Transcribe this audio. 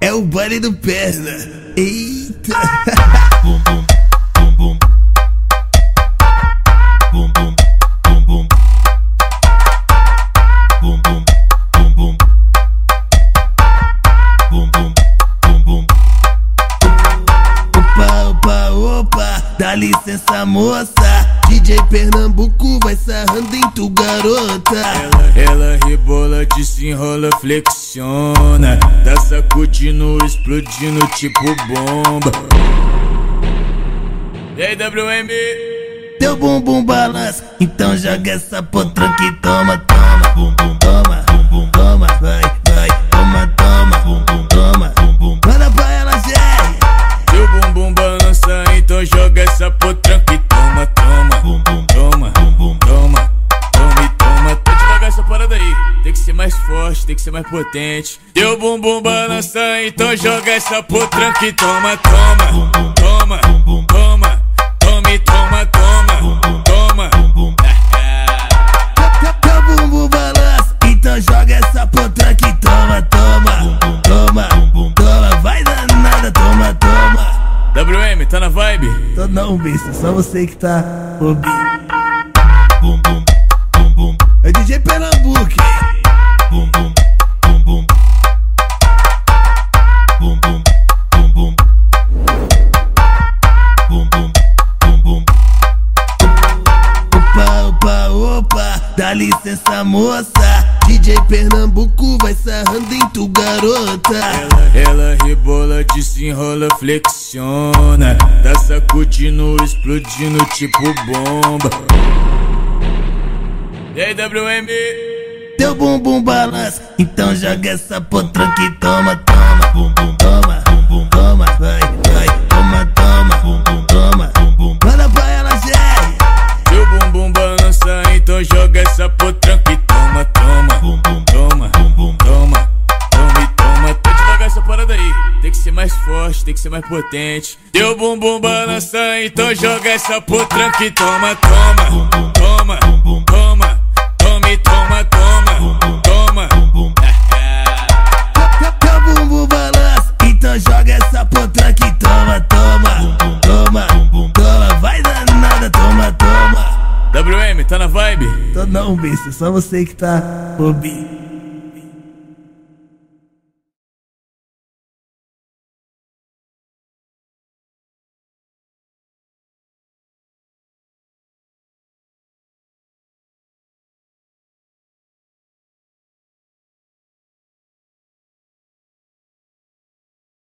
É o baile do perna. Eita. Bum bum bum bum. Bum bum bum bum. Bum bum bum bum. Bum bum bum bum. Opa, opa, opa, dá licença moça DJ Pernambuco vai sarrando em tu garota Ela, ela rebola, desenrola, flexiona Tá sacudindo, explodindo tipo bomba E aí WM? Teu bumbum balança, então joga essa potranca e toma, toma Bum bum Toma, bum bum. toma, vai, forte, tem que ser mais potente. Teu bumbum balança, então joga essa potranca e toma, toma Toma, toma, toma e toma, toma Toma. Teu- bumbum balança, então joga essa potranca e toma, toma Toma, toma, vai danada, toma, toma. WM, tá na vibe? Tô não, besta, só você que tá ouvindo. É DJ Pernambuco dá licença moça. DJ Pernambuco vai sarrando em tu garota. Ela rebola, desenrola, flexiona. Tá sacudindo, explodindo tipo bomba. E aí WM? Teu bumbum balança, então joga essa potranca e toma, toma. Bum bum Toma, bum bum. toma, vai, então joga essa potranca e toma, toma Bum bum Toma, bum bum. toma, toma e toma. Tá devagar essa parada aí. Tem que ser mais forte, tem que ser mais potente. Teu bumbum balança, então joga essa potranca e toma, toma. Toma, toma, WM, tá na vibe? Tô não, besta, só você que tá ouvindo